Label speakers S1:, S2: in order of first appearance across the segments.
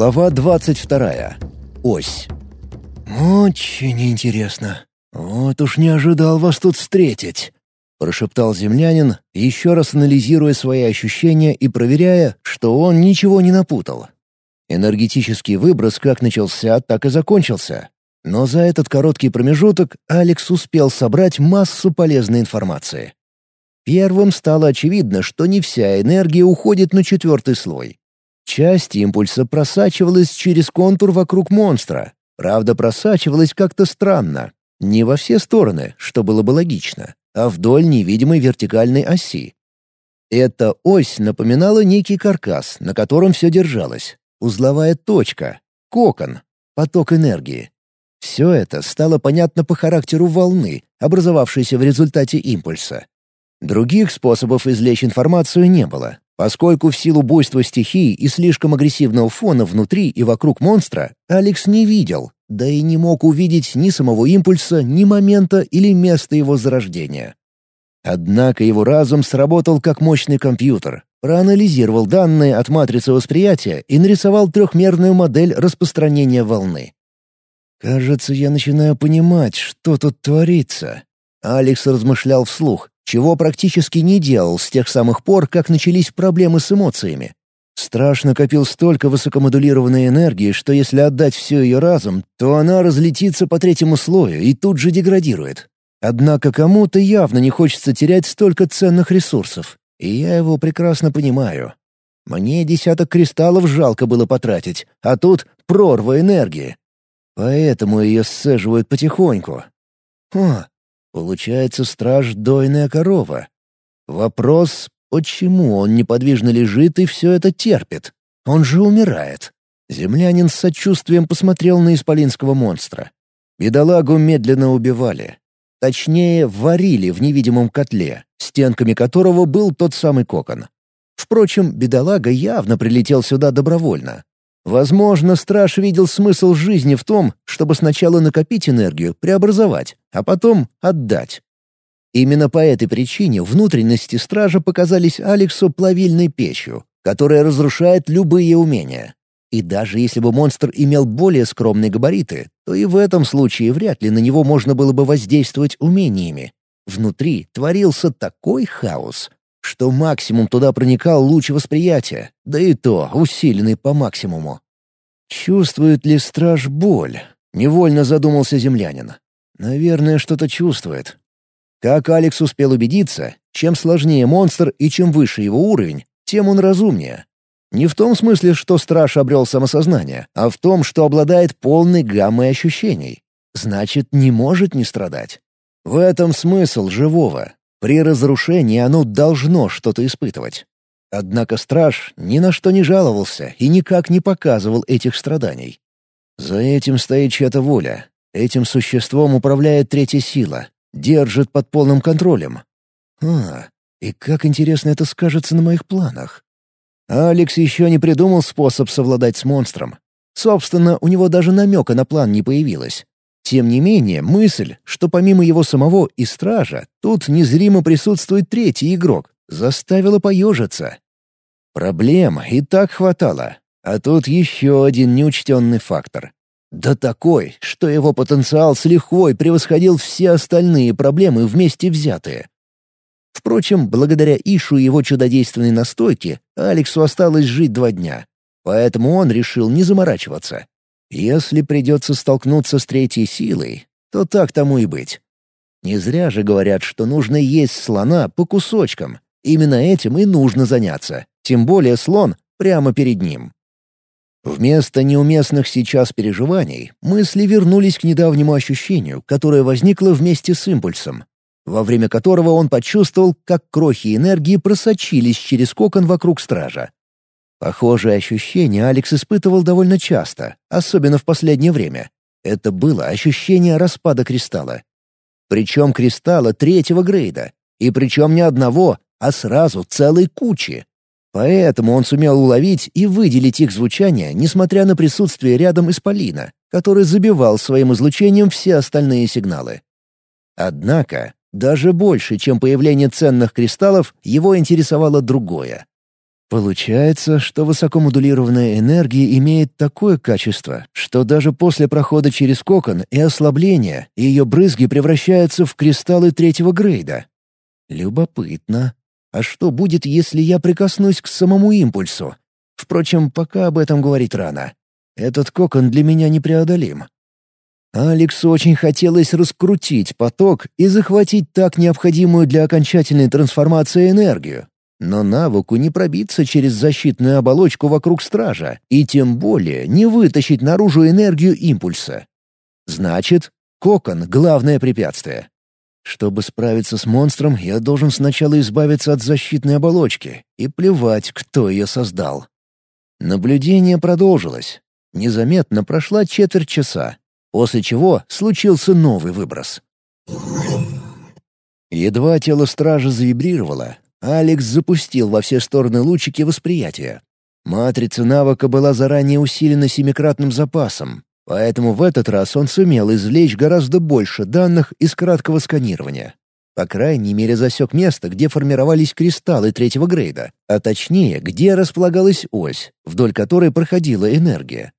S1: Глава 22. Ось. «Очень интересно. Вот уж не ожидал вас тут встретить», — прошептал землянин, еще раз анализируя свои ощущения и проверяя, что он ничего не напутал. Энергетический выброс как начался, так и закончился. Но за этот короткий промежуток Алекс успел собрать массу полезной информации. Первым стало очевидно, что не вся энергия уходит на четвертый слой. Часть импульса просачивалась через контур вокруг монстра. Правда, просачивалась как-то странно. Не во все стороны, что было бы логично, а вдоль невидимой вертикальной оси. Эта ось напоминала некий каркас, на котором все держалось. Узловая точка, кокон, поток энергии. Все это стало понятно по характеру волны, образовавшейся в результате импульса. Других способов извлечь информацию не было, Поскольку в силу буйства стихий и слишком агрессивного фона внутри и вокруг монстра, Алекс не видел, да и не мог увидеть ни самого импульса, ни момента или места его зарождения. Однако его разум сработал как мощный компьютер, проанализировал данные от матрицы восприятия и нарисовал трехмерную модель распространения волны. «Кажется, я начинаю понимать, что тут творится», — Алекс размышлял вслух, чего практически не делал с тех самых пор, как начались проблемы с эмоциями. Страж накопил столько высокомодулированной энергии, что если отдать все ее разом, то она разлетится по третьему слою и тут же деградирует. Однако кому-то явно не хочется терять столько ценных ресурсов, и я его прекрасно понимаю. Мне десяток кристаллов жалко было потратить, а тут прорва энергии. Поэтому ее сцеживают потихоньку. О, Получается, страж — дойная корова. Вопрос, почему он неподвижно лежит и все это терпит? Он же умирает. Землянин с сочувствием посмотрел на исполинского монстра. Бедолагу медленно убивали. Точнее, варили в невидимом котле, стенками которого был тот самый кокон. Впрочем, бедолага явно прилетел сюда добровольно. Возможно, страж видел смысл жизни в том, чтобы сначала накопить энергию, преобразовать, а потом отдать. Именно по этой причине внутренности стража показались Алексу плавильной печью, которая разрушает любые умения. И даже если бы монстр имел более скромные габариты, то и в этом случае вряд ли на него можно было бы воздействовать умениями. Внутри творился такой хаос, что максимум туда проникал луч восприятия, да и то усиленный по максимуму. Чувствует ли страж боль? Невольно задумался землянин. Наверное, что-то чувствует. Как Алекс успел убедиться, чем сложнее монстр и чем выше его уровень, тем он разумнее. Не в том смысле, что страж обрел самосознание, а в том, что обладает полной гаммой ощущений. Значит, не может не страдать. В этом смысл живого. При разрушении оно должно что-то испытывать. Однако страж ни на что не жаловался и никак не показывал этих страданий. За этим стоит чья-то воля. Этим существом управляет третья сила, держит под полным контролем. А, и как интересно это скажется на моих планах. Алекс еще не придумал способ совладать с монстром. Собственно, у него даже намека на план не появилось. Тем не менее, мысль, что помимо его самого и стража, тут незримо присутствует третий игрок, заставила поежиться. Проблем и так хватало, а тут еще один неучтенный фактор. Да такой, что его потенциал с лихвой превосходил все остальные проблемы вместе взятые. Впрочем, благодаря Ишу и его чудодейственной настойке, Алексу осталось жить два дня. Поэтому он решил не заморачиваться. Если придется столкнуться с третьей силой, то так тому и быть. Не зря же говорят, что нужно есть слона по кусочкам. Именно этим и нужно заняться. Тем более слон прямо перед ним. Вместо неуместных сейчас переживаний мысли вернулись к недавнему ощущению, которое возникло вместе с импульсом, во время которого он почувствовал, как крохи энергии просочились через кокон вокруг стража. Похожее ощущение Алекс испытывал довольно часто, особенно в последнее время. Это было ощущение распада кристалла. Причем кристалла третьего грейда. И причем не одного, а сразу целой кучи. Поэтому он сумел уловить и выделить их звучание, несмотря на присутствие рядом исполина, который забивал своим излучением все остальные сигналы. Однако, даже больше, чем появление ценных кристаллов, его интересовало другое. Получается, что высокомодулированная энергия имеет такое качество, что даже после прохода через кокон и ослабления ее брызги превращаются в кристаллы третьего грейда. Любопытно. А что будет, если я прикоснусь к самому импульсу? Впрочем, пока об этом говорить рано. Этот кокон для меня непреодолим. Алексу очень хотелось раскрутить поток и захватить так необходимую для окончательной трансформации энергию. Но навыку не пробиться через защитную оболочку вокруг стража, и тем более не вытащить наружу энергию импульса. Значит, кокон — главное препятствие. Чтобы справиться с монстром, я должен сначала избавиться от защитной оболочки, и плевать, кто ее создал. Наблюдение продолжилось. Незаметно прошла четверть часа, после чего случился новый выброс. Едва тело стража завибрировало, Алекс запустил во все стороны лучики восприятия. Матрица навыка была заранее усилена семикратным запасом, поэтому в этот раз он сумел извлечь гораздо больше данных из краткого сканирования. По крайней мере, засек место, где формировались кристаллы третьего грейда, а точнее, где располагалась ось, вдоль которой проходила энергия.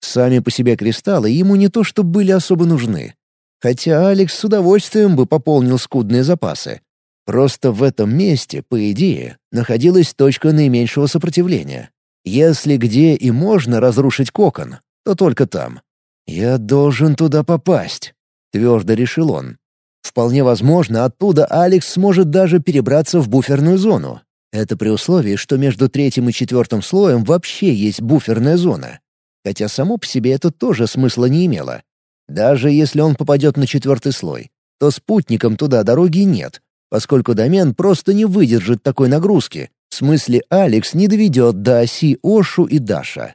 S1: Сами по себе кристаллы ему не то что были особо нужны. Хотя Алекс с удовольствием бы пополнил скудные запасы. Просто в этом месте, по идее, находилась точка наименьшего сопротивления. Если где и можно разрушить кокон, то только там. «Я должен туда попасть», — твердо решил он. Вполне возможно, оттуда Алекс сможет даже перебраться в буферную зону. Это при условии, что между третьим и четвертым слоем вообще есть буферная зона хотя само по себе это тоже смысла не имело. Даже если он попадет на четвертый слой, то спутникам туда дороги нет, поскольку домен просто не выдержит такой нагрузки. В смысле, Алекс не доведет до оси Ошу и Даша.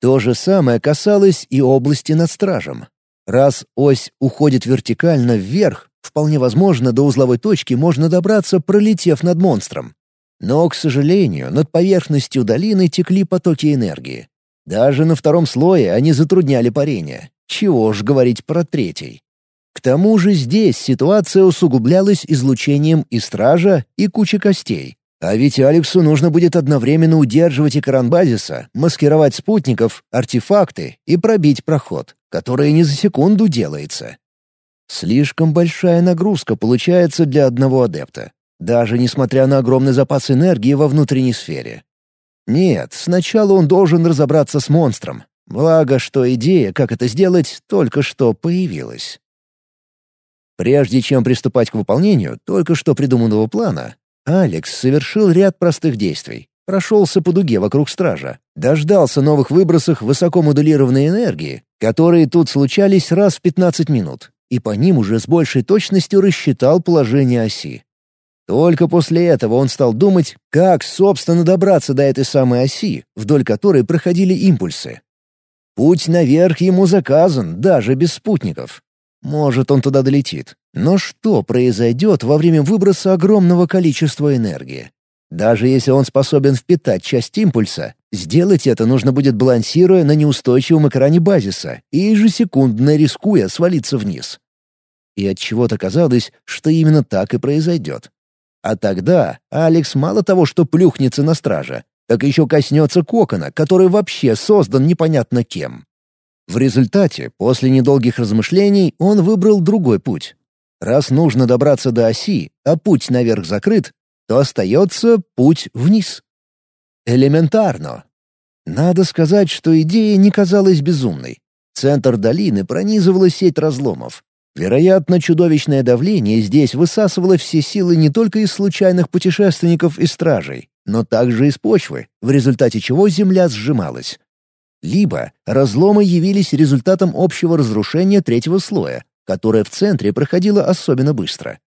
S1: То же самое касалось и области над стражем. Раз ось уходит вертикально вверх, вполне возможно, до узловой точки можно добраться, пролетев над монстром. Но, к сожалению, над поверхностью долины текли потоки энергии. Даже на втором слое они затрудняли парение. Чего ж говорить про третий. К тому же здесь ситуация усугублялась излучением и стража, и кучи костей. А ведь Алексу нужно будет одновременно удерживать экран базиса, маскировать спутников, артефакты и пробить проход, который не за секунду делается. Слишком большая нагрузка получается для одного адепта, даже несмотря на огромный запас энергии во внутренней сфере. Нет, сначала он должен разобраться с монстром. Благо, что идея, как это сделать, только что появилась. Прежде чем приступать к выполнению только что придуманного плана, Алекс совершил ряд простых действий. Прошелся по дуге вокруг стража, дождался новых выбросов высокомодулированной энергии, которые тут случались раз в 15 минут, и по ним уже с большей точностью рассчитал положение оси. Только после этого он стал думать, как, собственно, добраться до этой самой оси, вдоль которой проходили импульсы. Путь наверх ему заказан, даже без спутников. Может, он туда долетит. Но что произойдет во время выброса огромного количества энергии? Даже если он способен впитать часть импульса, сделать это нужно будет балансируя на неустойчивом экране базиса и ежесекундно рискуя свалиться вниз. И от чего то казалось, что именно так и произойдет. А тогда Алекс мало того, что плюхнется на страже, так еще коснется кокона, который вообще создан непонятно кем. В результате, после недолгих размышлений, он выбрал другой путь. Раз нужно добраться до оси, а путь наверх закрыт, то остается путь вниз. Элементарно. Надо сказать, что идея не казалась безумной. Центр долины пронизывала сеть разломов. Вероятно, чудовищное давление здесь высасывало все силы не только из случайных путешественников и стражей, но также из почвы, в результате чего земля сжималась. Либо разломы явились результатом общего разрушения третьего слоя, которое в центре проходило особенно быстро.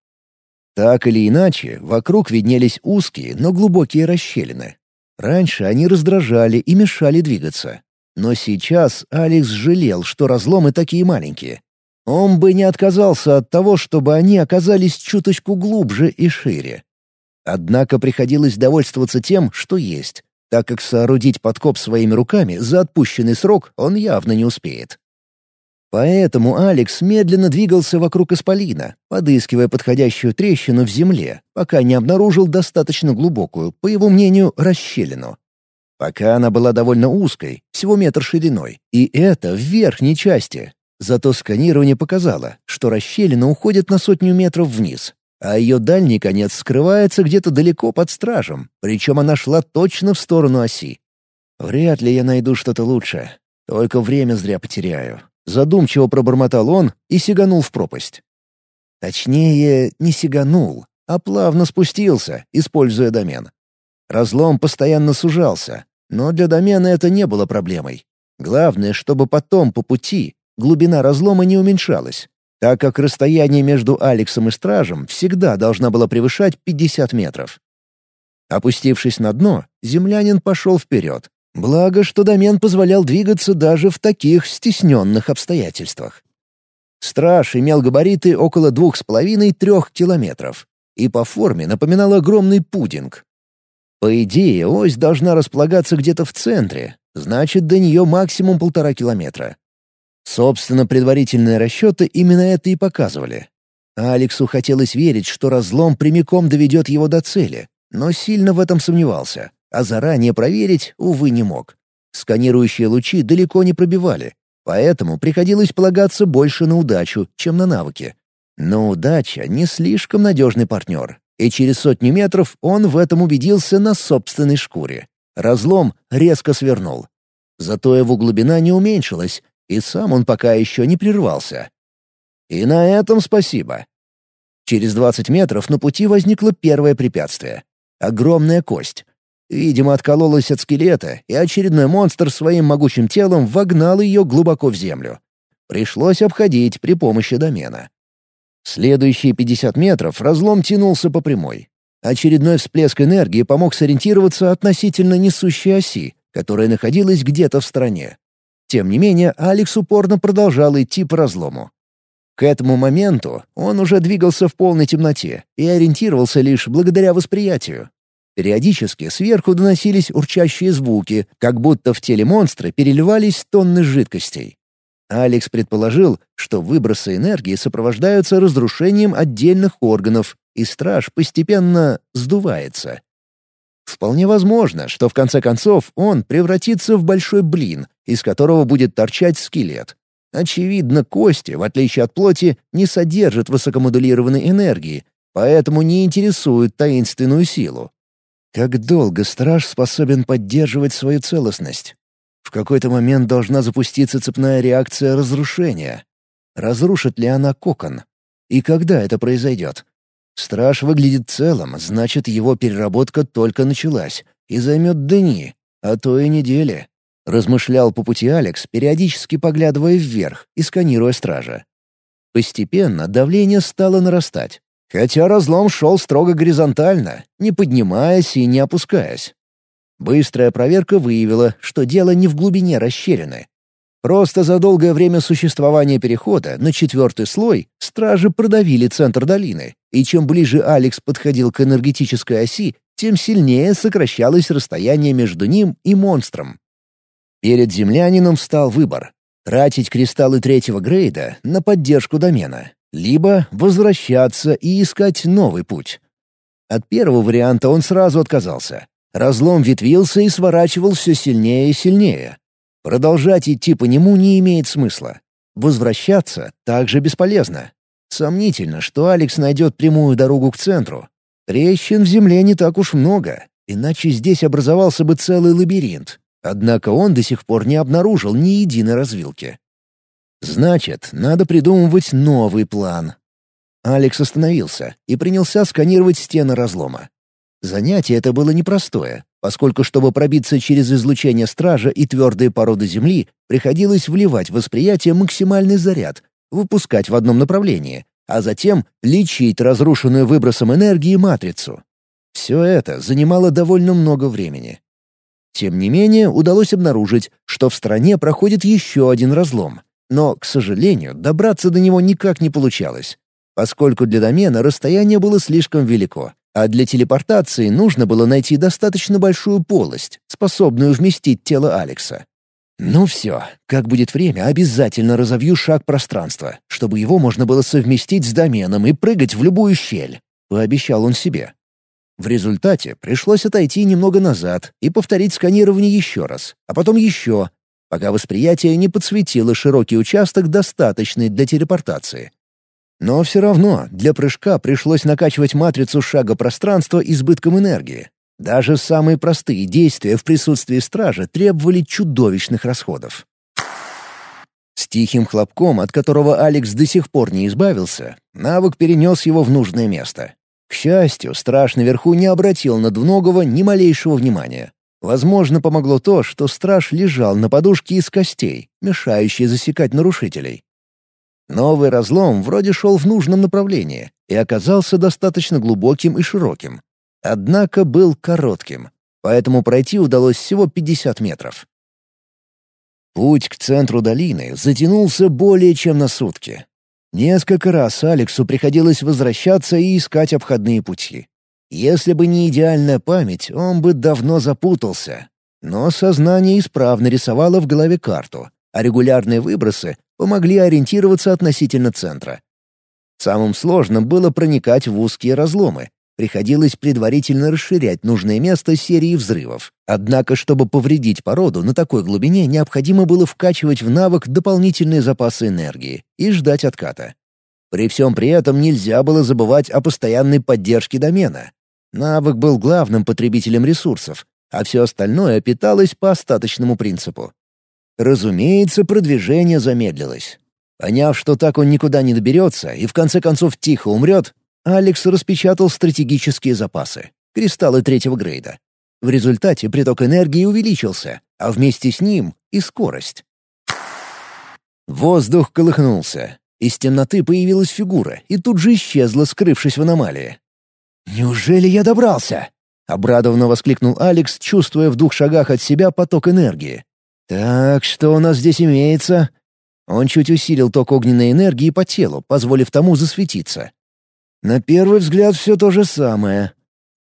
S1: Так или иначе, вокруг виднелись узкие, но глубокие расщелины. Раньше они раздражали и мешали двигаться. Но сейчас Алекс жалел, что разломы такие маленькие. Он бы не отказался от того, чтобы они оказались чуточку глубже и шире. Однако приходилось довольствоваться тем, что есть, так как соорудить подкоп своими руками за отпущенный срок он явно не успеет. Поэтому Алекс медленно двигался вокруг Исполина, подыскивая подходящую трещину в земле, пока не обнаружил достаточно глубокую, по его мнению, расщелину. Пока она была довольно узкой, всего метр шириной, и это в верхней части. Зато сканирование показало, что расщелина уходит на сотню метров вниз, а ее дальний конец скрывается где-то далеко под стражем, причем она шла точно в сторону оси. Вряд ли я найду что-то лучше, только время зря потеряю. Задумчиво пробормотал он и сиганул в пропасть. Точнее, не сиганул, а плавно спустился, используя домен. Разлом постоянно сужался, но для домена это не было проблемой. Главное, чтобы потом по пути глубина разлома не уменьшалась, так как расстояние между Алексом и Стражем всегда должна была превышать 50 метров. Опустившись на дно, землянин пошел вперед, Благо, что домен позволял двигаться даже в таких стесненных обстоятельствах. Страж имел габариты около двух с половиной-трех километров и по форме напоминал огромный пудинг. По идее, ось должна располагаться где-то в центре, значит, до нее максимум полтора километра. Собственно, предварительные расчеты именно это и показывали. Алексу хотелось верить, что разлом прямиком доведет его до цели, но сильно в этом сомневался а заранее проверить, увы, не мог. Сканирующие лучи далеко не пробивали, поэтому приходилось полагаться больше на удачу, чем на навыки. Но удача — не слишком надежный партнер, и через сотни метров он в этом убедился на собственной шкуре. Разлом резко свернул. Зато его глубина не уменьшилась, и сам он пока еще не прервался. И на этом спасибо. Через 20 метров на пути возникло первое препятствие — огромная кость, Видимо, откололась от скелета, и очередной монстр своим могучим телом вогнал ее глубоко в землю. Пришлось обходить при помощи домена. Следующие 50 метров разлом тянулся по прямой. Очередной всплеск энергии помог сориентироваться относительно несущей оси, которая находилась где-то в стороне. Тем не менее, Алекс упорно продолжал идти по разлому. К этому моменту он уже двигался в полной темноте и ориентировался лишь благодаря восприятию. Периодически сверху доносились урчащие звуки, как будто в теле монстра переливались тонны жидкостей. Алекс предположил, что выбросы энергии сопровождаются разрушением отдельных органов, и страж постепенно сдувается. Вполне возможно, что в конце концов он превратится в большой блин, из которого будет торчать скелет. Очевидно, кости, в отличие от плоти, не содержат высокомодулированной энергии, поэтому не интересуют таинственную силу. Как долго страж способен поддерживать свою целостность? В какой-то момент должна запуститься цепная реакция разрушения. Разрушит ли она кокон? И когда это произойдет? Страж выглядит целым, значит, его переработка только началась и займет дни, а то и недели. Размышлял по пути Алекс, периодически поглядывая вверх и сканируя стража. Постепенно давление стало нарастать. Хотя разлом шел строго горизонтально, не поднимаясь и не опускаясь. Быстрая проверка выявила, что дело не в глубине расщелины. Просто за долгое время существования перехода на четвертый слой стражи продавили центр долины, и чем ближе Алекс подходил к энергетической оси, тем сильнее сокращалось расстояние между ним и монстром. Перед землянином встал выбор — тратить кристаллы третьего грейда на поддержку домена либо возвращаться и искать новый путь. От первого варианта он сразу отказался. Разлом ветвился и сворачивал все сильнее и сильнее. Продолжать идти по нему не имеет смысла. Возвращаться также бесполезно. Сомнительно, что Алекс найдет прямую дорогу к центру. Трещин в земле не так уж много, иначе здесь образовался бы целый лабиринт. Однако он до сих пор не обнаружил ни единой развилки. Значит, надо придумывать новый план. Алекс остановился и принялся сканировать стены разлома. Занятие это было непростое, поскольку чтобы пробиться через излучение стража и твердые породы Земли, приходилось вливать в восприятие максимальный заряд, выпускать в одном направлении, а затем лечить разрушенную выбросом энергии матрицу. Все это занимало довольно много времени. Тем не менее, удалось обнаружить, что в стране проходит еще один разлом — но, к сожалению, добраться до него никак не получалось, поскольку для домена расстояние было слишком велико, а для телепортации нужно было найти достаточно большую полость, способную вместить тело Алекса. Ну все, как будет время, обязательно разовью шаг пространства, чтобы его можно было совместить с доменом и прыгать в любую щель, — пообещал он себе. В результате пришлось отойти немного назад и повторить сканирование еще раз, а потом еще, пока восприятие не подсветило широкий участок, достаточный для телепортации. Но все равно для прыжка пришлось накачивать матрицу шага пространства избытком энергии, даже самые простые действия в присутствии стража требовали чудовищных расходов. С тихим хлопком, от которого Алекс до сих пор не избавился, навык перенес его в нужное место. К счастью, страж наверху не обратил на двуногого ни малейшего внимания. Возможно, помогло то, что страж лежал на подушке из костей, мешающей засекать нарушителей. Новый разлом вроде шел в нужном направлении и оказался достаточно глубоким и широким. Однако был коротким, поэтому пройти удалось всего 50 метров. Путь к центру долины затянулся более чем на сутки. Несколько раз Алексу приходилось возвращаться и искать обходные пути. Если бы не идеальная память, он бы давно запутался. Но сознание исправно рисовало в голове карту, а регулярные выбросы помогли ориентироваться относительно центра. Самым сложным было проникать в узкие разломы, Приходилось предварительно расширять нужное место серии взрывов. Однако, чтобы повредить породу на такой глубине, необходимо было вкачивать в навык дополнительные запасы энергии и ждать отката. При всем при этом нельзя было забывать о постоянной поддержке домена. Навык был главным потребителем ресурсов, а все остальное питалось по остаточному принципу. Разумеется, продвижение замедлилось. Поняв, что так он никуда не доберется и в конце концов тихо умрет, Алекс распечатал стратегические запасы — кристаллы третьего грейда. В результате приток энергии увеличился, а вместе с ним и скорость. Воздух колыхнулся. Из темноты появилась фигура и тут же исчезла, скрывшись в аномалии. «Неужели я добрался?» — обрадованно воскликнул Алекс, чувствуя в двух шагах от себя поток энергии. «Так, что у нас здесь имеется?» Он чуть усилил ток огненной энергии по телу, позволив тому засветиться. На первый взгляд все то же самое.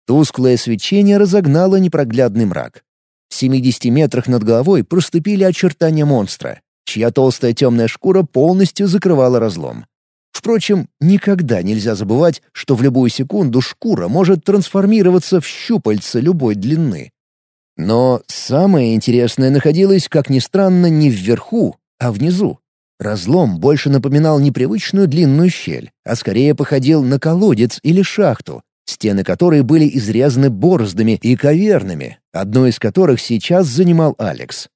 S1: Тусклое свечение разогнало непроглядный мрак. В 70 метрах над головой проступили очертания монстра, чья толстая темная шкура полностью закрывала разлом. Впрочем, никогда нельзя забывать, что в любую секунду шкура может трансформироваться в щупальца любой длины. Но самое интересное находилось, как ни странно, не вверху, а внизу. Разлом больше напоминал непривычную длинную щель, а скорее походил на колодец или шахту, стены которой были изрезаны бороздами и кавернами, одной из которых сейчас занимал Алекс.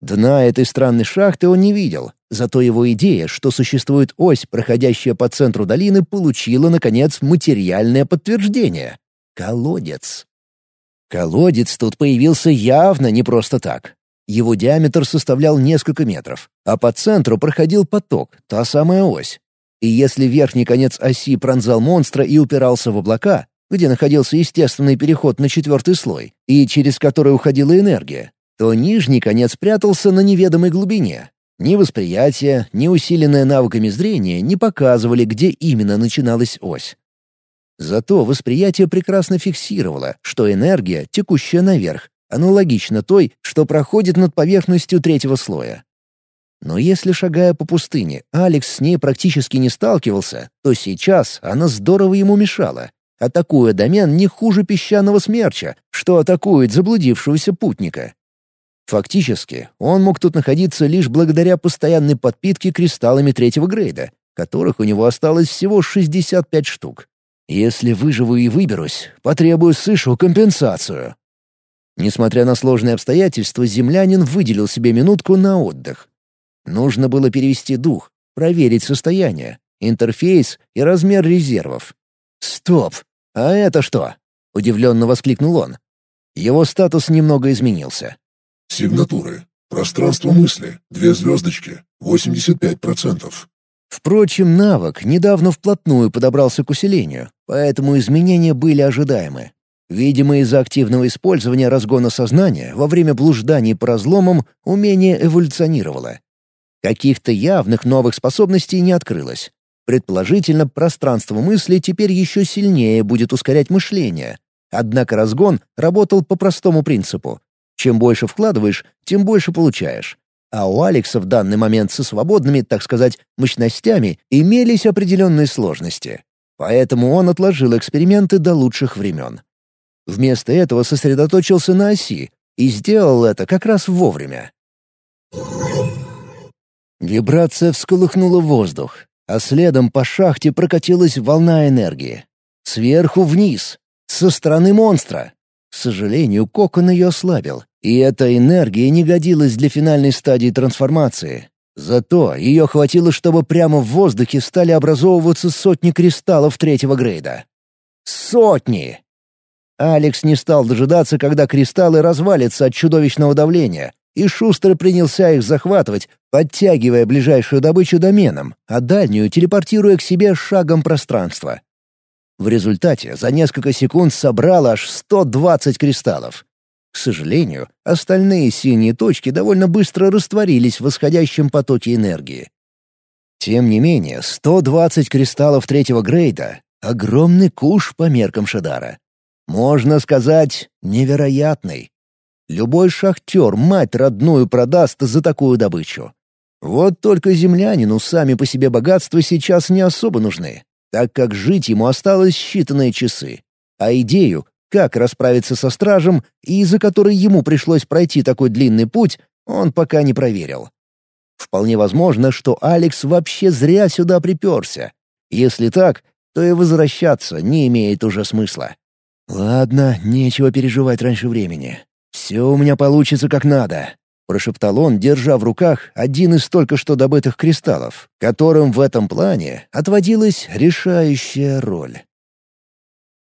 S1: Дна этой странной шахты он не видел, зато его идея, что существует ось, проходящая по центру долины, получила, наконец, материальное подтверждение. Колодец. Колодец тут появился явно не просто так. Его диаметр составлял несколько метров, а по центру проходил поток, та самая ось. И если верхний конец оси пронзал монстра и упирался в облака, где находился естественный переход на четвертый слой, и через который уходила энергия, то нижний конец прятался на неведомой глубине. Ни восприятие, ни усиленное навыками зрения не показывали, где именно начиналась ось. Зато восприятие прекрасно фиксировало, что энергия, текущая наверх, аналогично той, что проходит над поверхностью третьего слоя. Но если, шагая по пустыне, Алекс с ней практически не сталкивался, то сейчас она здорово ему мешала, атакуя домен не хуже песчаного смерча, что атакует заблудившегося путника. Фактически, он мог тут находиться лишь благодаря постоянной подпитке кристаллами третьего грейда, которых у него осталось всего 65 штук. Если выживу и выберусь, потребую сышу компенсацию. Несмотря на сложные обстоятельства, землянин выделил себе минутку на отдых. Нужно было перевести дух, проверить состояние, интерфейс и размер резервов. «Стоп! А это что?» — удивленно воскликнул он. Его статус немного изменился.
S2: «Сигнатуры. Пространство мысли. Две звездочки. 85%.
S1: Впрочем, навык недавно вплотную подобрался к усилению, поэтому изменения были ожидаемы. Видимо, из-за активного использования разгона сознания во время блужданий по разломам умение эволюционировало. Каких-то явных новых способностей не открылось. Предположительно, пространство мысли теперь еще сильнее будет ускорять мышление. Однако разгон работал по простому принципу. Чем больше вкладываешь, тем больше получаешь. А у Алекса в данный момент со свободными, так сказать, мощностями имелись определенные сложности. Поэтому он отложил эксперименты до лучших времен. Вместо этого сосредоточился на оси и сделал это как раз вовремя. Вибрация всколыхнула воздух, а следом по шахте прокатилась волна энергии. Сверху вниз, со стороны монстра. К сожалению, кокон ее ослабил, и эта энергия не годилась для финальной стадии трансформации. Зато ее хватило, чтобы прямо в воздухе стали образовываться сотни кристаллов третьего грейда. Сотни! Алекс не стал дожидаться, когда кристаллы развалятся от чудовищного давления, и шустро принялся их захватывать, подтягивая ближайшую добычу доменом, а дальнюю телепортируя к себе шагом пространства. В результате за несколько секунд собрал аж 120 кристаллов. К сожалению, остальные синие точки довольно быстро растворились в восходящем потоке энергии. Тем не менее, 120 кристаллов третьего грейда — огромный куш по меркам Шадара. Можно сказать, невероятный. Любой шахтер мать родную продаст за такую добычу. Вот только землянину сами по себе богатства сейчас не особо нужны, так как жить ему осталось считанные часы. А идею, как расправиться со стражем, и из-за которой ему пришлось пройти такой длинный путь, он пока не проверил. Вполне возможно, что Алекс вообще зря сюда приперся. Если так, то и возвращаться не имеет уже смысла. «Ладно, нечего переживать раньше времени. Все у меня получится как надо», — прошептал он, держа в руках один из только что добытых кристаллов, которым в этом плане отводилась решающая роль.